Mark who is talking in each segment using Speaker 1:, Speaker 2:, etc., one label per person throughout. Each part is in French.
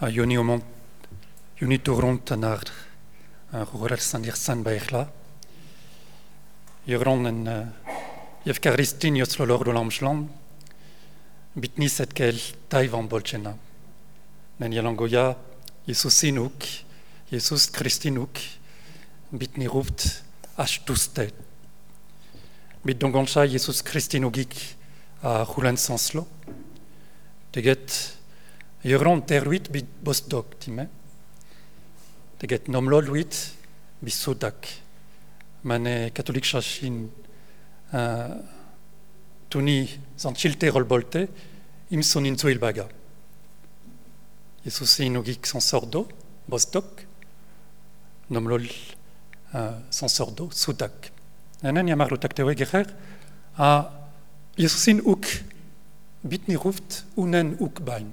Speaker 1: a juni omont juni toront naar een horer san ir san bairla. Jogron en uh, jev karistin set kel taivan bolchena. Men yalangoya Jesus inuk, Jesus Christinuk, bitni ruft ashtuste. Bit dongoncha Jesus Christinugik a hulen sanslo. Teget Jogron terruit bit bosdok time. Teget nomlol wit bisodak. Mane katolik chachin uh, tuni zanchilte rolbolte im sonin il baga. Jesus inugik son sordo, bosdok, nomlol uh, son sordo, sudak. Enen yamar taktewe gerer a Jesusin uk bitni ruft unen uk bain.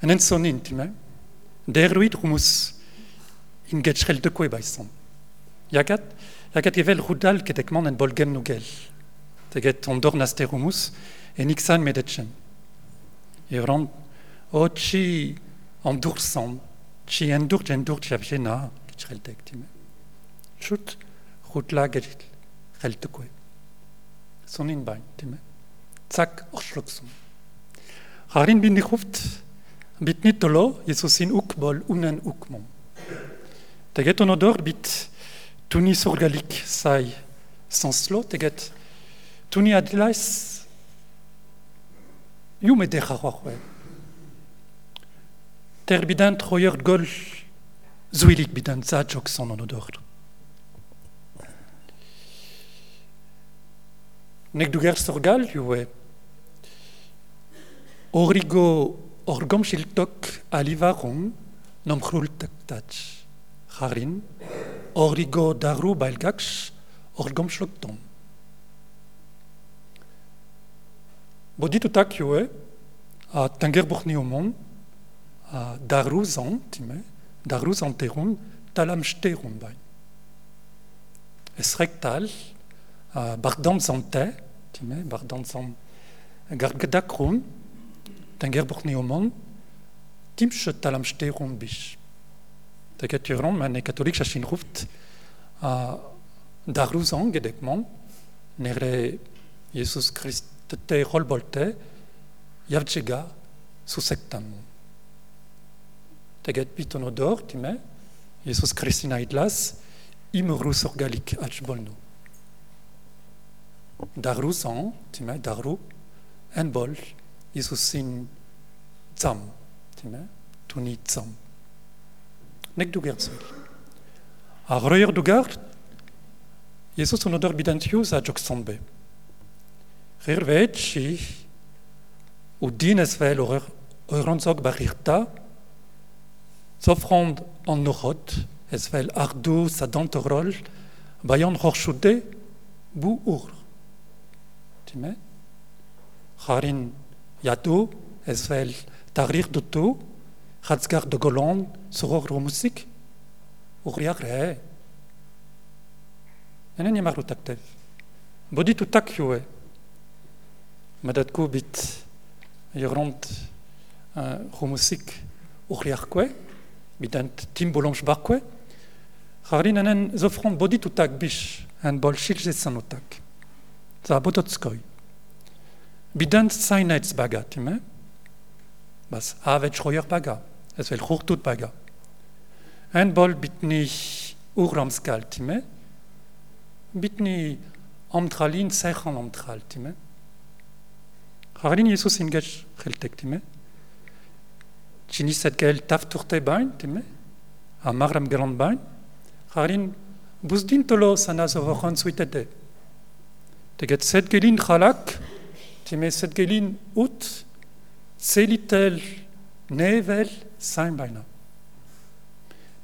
Speaker 1: En en son intime. Der ruit rumus in getch rel de kwe baisan. Yagat, yagat evel rudal ketekman en bolgen nugel. Teget ondor naste rumus en ixan medetchen. Yurond o chi endursan, chi endur endur chavjena getch rel tek time. Chut rudla getch rel de kwe. Son in bain time. Zak orschluxum. Harin bin ich bit nitolo Jesusin ukbol unen ukmon. Teget on odor bit tuni sorgalik sai sanslo teget tuni adilais yume de khawkhwe. Ter bidan troyer gol zuilik bidan za jokson on odor. Nek duger sorgal yuwe Origo orgom shiltok alivarum nom tach. Harin, origo daru bailgaks orgom shlokton. Boditutak yue a tanger buchni omon a daru zan time daru zanterun talam shterun bain. Es rectal a bardam zante time bardam zan gargadakrun Tanger borneomon, timsche talam steron bish. Teget juron, men e katolik chachin ruft, a daruzan gedekman, nere Jesus Christ te rolbolte, yavchega susektan. Teget piton odor, time, Jesus Christina idlas, imrus orgalik achbolno. Daruzan, time, daru, en bol, Jesusin zam, time, tuni zam. Nek du gert zul. A royer du gart, Jesus on odor bidantius a jok sambe. Rir vet si, ou din es vel or euronzog barirta, s'offrand en norot, es vel ardu sa dantorol, bayan rorschude, bu ur. Time? Harin Yadu, es vel tarir dutu, Hatzgar de Golan, soror musik, uriak re. Enen yamar utaktev. Bodi tutak yue. Madat kubit, yoront rumusik uriak kwe, bidant tim bolonch bakwe. Harin enen zofront bodi tutak bish, en bol shilje sanutak. Za bodotskoy. Bidant zainaitz baga, time? Bas avet schroyer baga. Es vel churtut baga. En bol bitni urramskal, time? Bitni amtralin sechan amtral, time? Harlin Jesus ingech cheltek, time? Chini set gel tafturte bain, time? A marram geland bain? Harlin buzdin tolo sanaz ovochan suitete. Teget set gelin chalak, Time set gelin ut Zelitel, Nevel, sein beina.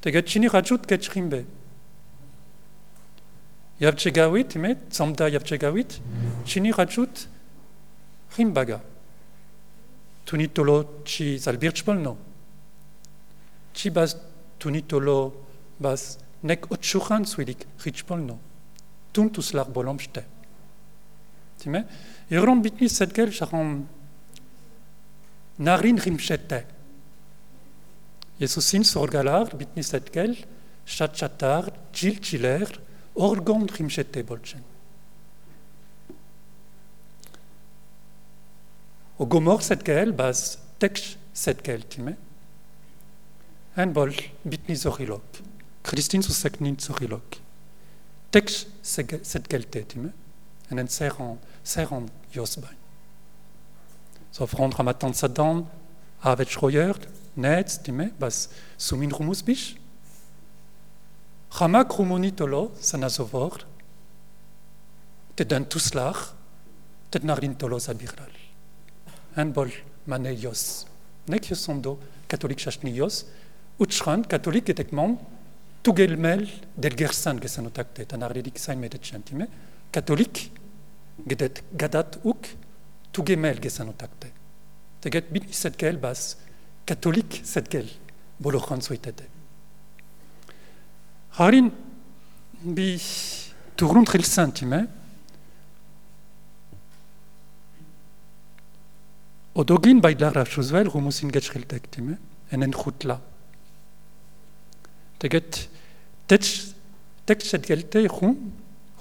Speaker 1: Teget chini rajut ketchrimbe. Yavchegawit, met, Samda Yavchegawit, chini rajut rimbaga. Tunitolo chi zalbirchpolno. Chi bas tunitolo bas nek otchuchan suilik richpolno. Tuntus lar. Time? Iron bitni setkel sharon narin rimchete. Jesusin sorgalar bitni setkel chatchatar jil chiler orgon rimchete bolchen. O gomor setkel bas teksh setkel time. En bol bitni zorilok. Christine su seknin zorilok. Teksh setkel te time. En en serran serran josbain. So front ramatan sadan avet schroyer net time bas sumin rumus bish. Rama krumonitolo sanazovor. Te dan tuslach. Te narin tolo sabiral. En bol mane yos. Nek yosondo katolik chachnios. Utschran katolik etekman tugelmel del gersan gesanotakte. Sain. Katolik gedet gadat uk tugemel gesanotakte. Teget bit setgel bas katolik setgel bolochan soitete. Harin bi turun trilsantime Odogin bei Lara Chusvel rumusin getschriltek time en en chutla. Teget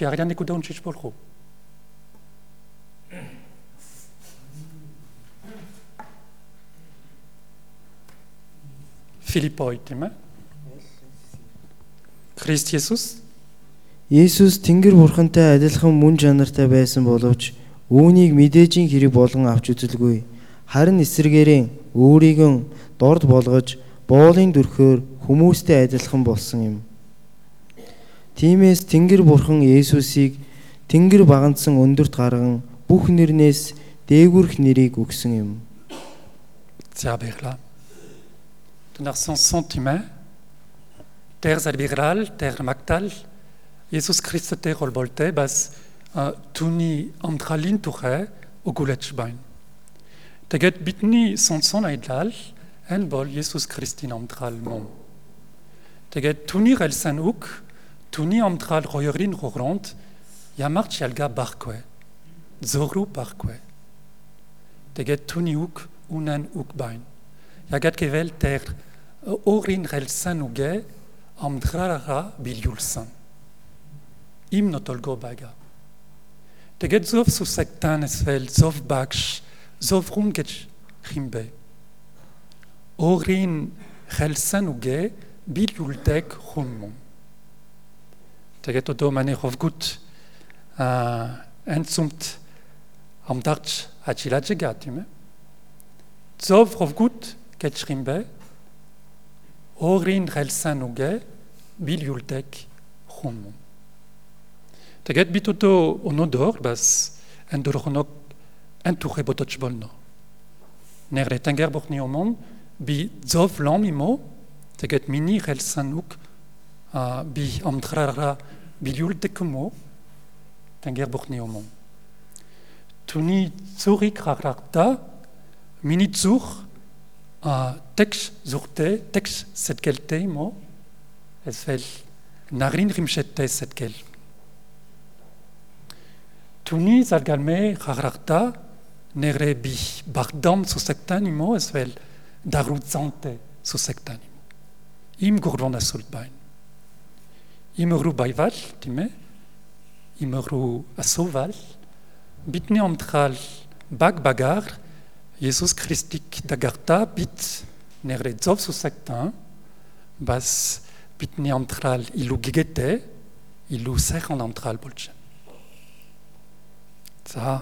Speaker 1: Écouté un chich polro. Philippoi time. Христ Есүс
Speaker 2: Есүс Тэнгэр бурхантай адилхан мөн чанартай байсан боловч үүнийг мэдээжийн хэрэг болгон авч үзэлгүй. Харин эсэргээрээ өөрийгөө дорд болгож боолын дүрхөөр хүмүүстэй адилхан болсон юм. Тиймээс Тэнгэр бурхан Есүсийг Тэнгэр багандсан өндөрт гарган бүх нэрнээс дээгүрх нэрийг өгсөн юм.
Speaker 1: За баярлаа. Nach son sentiment ter salbigral, ter maktal, Jesus Christ te rolbolte, bas tuni amtralin tuche o guletschbein. Teget bitni son son aidlal, en bol Jesus Christin amtral mon. Teget tuni relsen uk, tuni amtral royerin roront, yamart yalga barkwe, zoru barkwe. Teget tuni uk, unen uk bain. Yagat kevel ter orin relsen uge, amdrara biljulsan. Im notolgo baga. Teget zov su esvel, zov baksh, zov rimbe. Orin relsan uge biljultek rummum. Teget odo mane rovgut uh, entzumt am darch achilaje gatime. Zov rovgut get rimbe, orin relsan uge biljultek rummum. Teget bitoto onodor bas endornok entouré botochbolno. Nerre tenger borni omon bi zov lam imo teget mini relsan bi amdrara biljultek mo tenger borni omon. Tuni zurik rararta mini zur uh, tex zurte tex setkelte mo es vel narin rimchette setkel. Tuni zalgalme rararta nere bi bardam su sectanimo es sectanimo. Im gurdon asulbain. Im ru baival, time, im ru asoval, bitne amtral bag bagar, Jesus Christik dagarta bit negre zov su sektan bas bit neantral ilu gigete ilu sechan antral bolchen. Za,